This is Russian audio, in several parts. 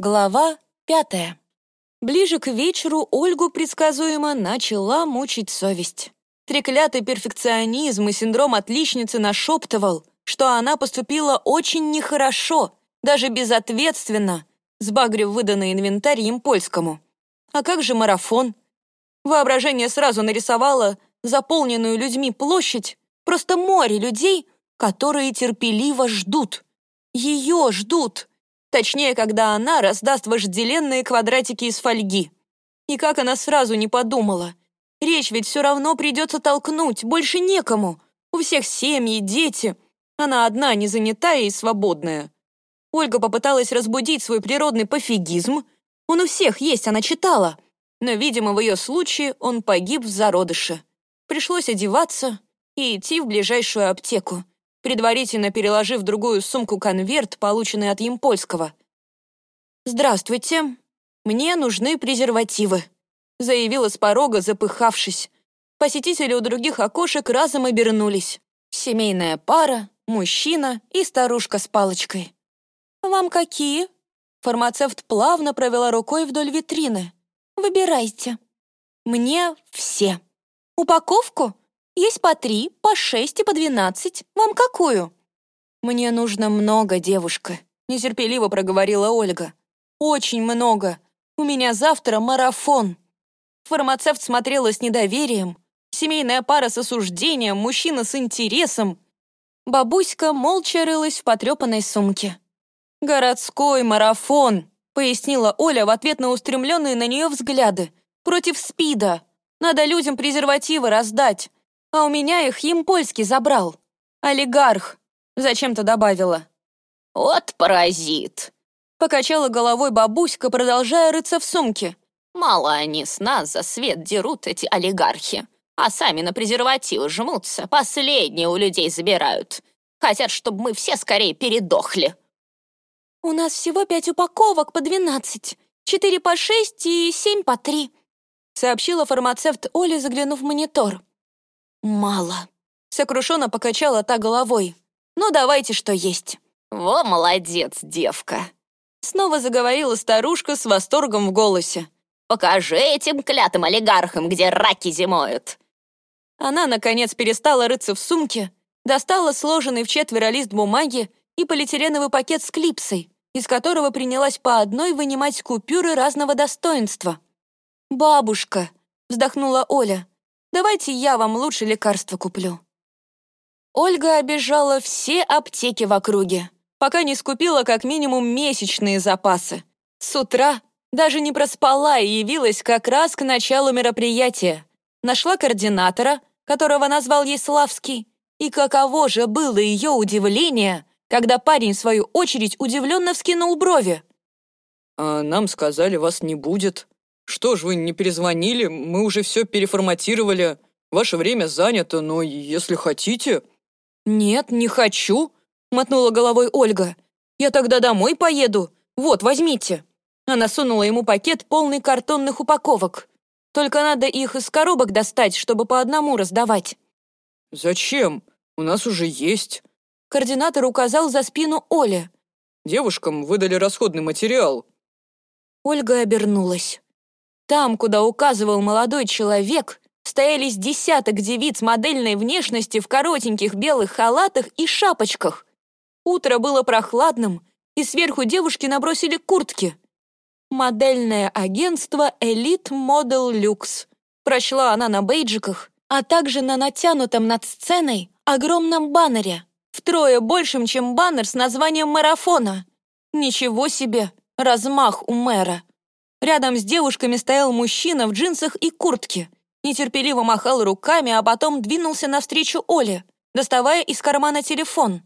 Глава пятая. Ближе к вечеру Ольгу предсказуемо начала мучить совесть. Треклятый перфекционизм и синдром отличницы нашептывал, что она поступила очень нехорошо, даже безответственно, сбагрив выданный инвентарь им польскому. А как же марафон? Воображение сразу нарисовало заполненную людьми площадь, просто море людей, которые терпеливо ждут. Ее ждут. Точнее, когда она раздаст вожделенные квадратики из фольги. И как она сразу не подумала. Речь ведь все равно придется толкнуть, больше некому. У всех семьи, дети. Она одна, не занятая и свободная. Ольга попыталась разбудить свой природный пофигизм. Он у всех есть, она читала. Но, видимо, в ее случае он погиб в зародыше. Пришлось одеваться и идти в ближайшую аптеку предварительно переложив в другую сумку конверт, полученный от Емпольского. «Здравствуйте. Мне нужны презервативы», — заявила с порога, запыхавшись. Посетители у других окошек разом обернулись. Семейная пара, мужчина и старушка с палочкой. «Вам какие?» Фармацевт плавно провела рукой вдоль витрины. «Выбирайте». «Мне все». «Упаковку?» Есть по три, по шесть и по двенадцать. Вам какую?» «Мне нужно много, девушка», — нетерпеливо проговорила Ольга. «Очень много. У меня завтра марафон». Фармацевт смотрела с недоверием. Семейная пара с осуждением, мужчина с интересом. Бабуська молча рылась в потрепанной сумке. «Городской марафон», — пояснила Оля в ответ на устремленные на нее взгляды. «Против СПИДа. Надо людям презервативы раздать а у меня их Емпольский забрал. Олигарх», — зачем-то добавила. «Вот паразит!» — покачала головой бабуська, продолжая рыться в сумке. «Мало они с нас за свет дерут, эти олигархи, а сами на презервативы жмутся, последние у людей забирают. Хотят, чтобы мы все скорее передохли». «У нас всего пять упаковок по двенадцать, четыре по шесть и семь по три», сообщила фармацевт Оля, заглянув в монитор. «Мало», — сокрушенно покачала та головой. «Ну, давайте, что есть». «Во, молодец, девка!» Снова заговорила старушка с восторгом в голосе. «Покажи этим клятым олигархам, где раки зимуют!» Она, наконец, перестала рыться в сумке, достала сложенный в четверо лист бумаги и полиэтиленовый пакет с клипсой, из которого принялась по одной вынимать купюры разного достоинства. «Бабушка!» — вздохнула Оля. Давайте я вам лучше лекарства куплю». Ольга обижала все аптеки в округе, пока не скупила как минимум месячные запасы. С утра даже не проспала и явилась как раз к началу мероприятия. Нашла координатора, которого назвал ей Славский, и каково же было ее удивление, когда парень, в свою очередь, удивленно вскинул брови. «А нам сказали, вас не будет», «Что ж вы не перезвонили? Мы уже все переформатировали. Ваше время занято, но если хотите...» «Нет, не хочу», — мотнула головой Ольга. «Я тогда домой поеду. Вот, возьмите». Она сунула ему пакет, полный картонных упаковок. «Только надо их из коробок достать, чтобы по одному раздавать». «Зачем? У нас уже есть». Координатор указал за спину Оле. «Девушкам выдали расходный материал». Ольга обернулась. Там, куда указывал молодой человек, стоялись десяток девиц модельной внешности в коротеньких белых халатах и шапочках. Утро было прохладным, и сверху девушки набросили куртки. «Модельное агентство Elite Model Lux», прочла она на бейджиках, а также на натянутом над сценой огромном баннере, втрое большим, чем баннер с названием марафона. Ничего себе, размах у мэра. Рядом с девушками стоял мужчина в джинсах и куртке. Нетерпеливо махал руками, а потом двинулся навстречу Оле, доставая из кармана телефон.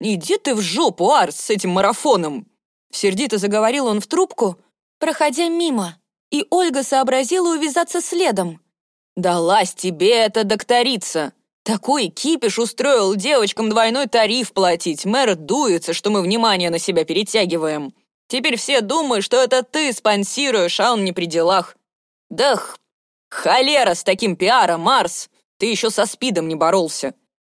«Иди ты в жопу, Арс, с этим марафоном!» Сердито заговорил он в трубку, проходя мимо, и Ольга сообразила увязаться следом. «Далась тебе эта докторица! Такой кипиш устроил девочкам двойной тариф платить. Мэр дуется, что мы внимание на себя перетягиваем. Теперь все думают, что это ты спонсируешь, а он не при делах. Да х... холера с таким пиаром, Марс! Ты еще со спидом не боролся.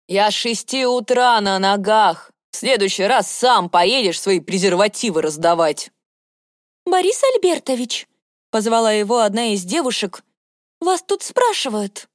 Я с шести утра на ногах. В следующий раз сам поедешь свои презервативы раздавать. «Борис Альбертович», — позвала его одна из девушек, — «вас тут спрашивают».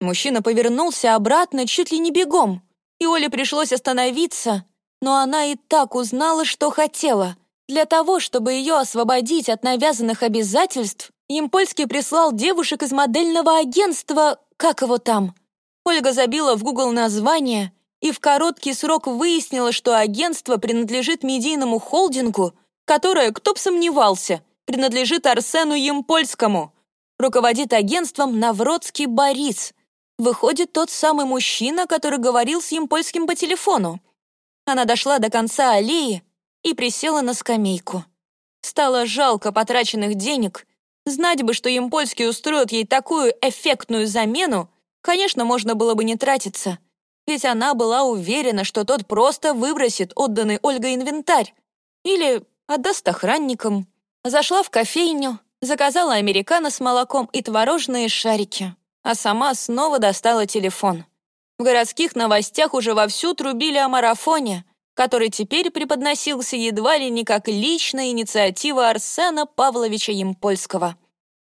Мужчина повернулся обратно чуть ли не бегом, и Оле пришлось остановиться, но она и так узнала, что хотела. Для того, чтобы ее освободить от навязанных обязательств, Импольский прислал девушек из модельного агентства, как его там. Ольга забила в Google название и в короткий срок выяснила, что агентство принадлежит медийному холдингу, которое, кто б сомневался, принадлежит Арсену Емпольскому. Руководит агентством Навродский Борис. Выходит, тот самый мужчина, который говорил с Емпольским по телефону. Она дошла до конца аллеи и присела на скамейку. Стало жалко потраченных денег. Знать бы, что Емпольский устроит ей такую эффектную замену, конечно, можно было бы не тратиться. Ведь она была уверена, что тот просто выбросит отданный Ольгой инвентарь. Или отдаст охранникам. Зашла в кофейню, заказала американо с молоком и творожные шарики, а сама снова достала телефон. В городских новостях уже вовсю трубили о марафоне, который теперь преподносился едва ли не как личная инициатива Арсена Павловича Емпольского.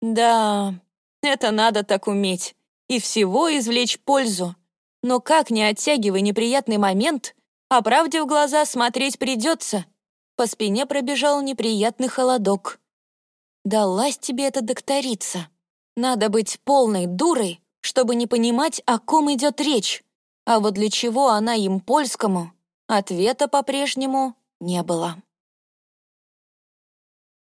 Да, это надо так уметь. И всего извлечь пользу. Но как не оттягивай неприятный момент, а правде в глаза смотреть придется. По спине пробежал неприятный холодок. Далась тебе эта докторица. Надо быть полной дурой, чтобы не понимать, о ком идет речь. А вот для чего она им польскому, ответа по-прежнему не было.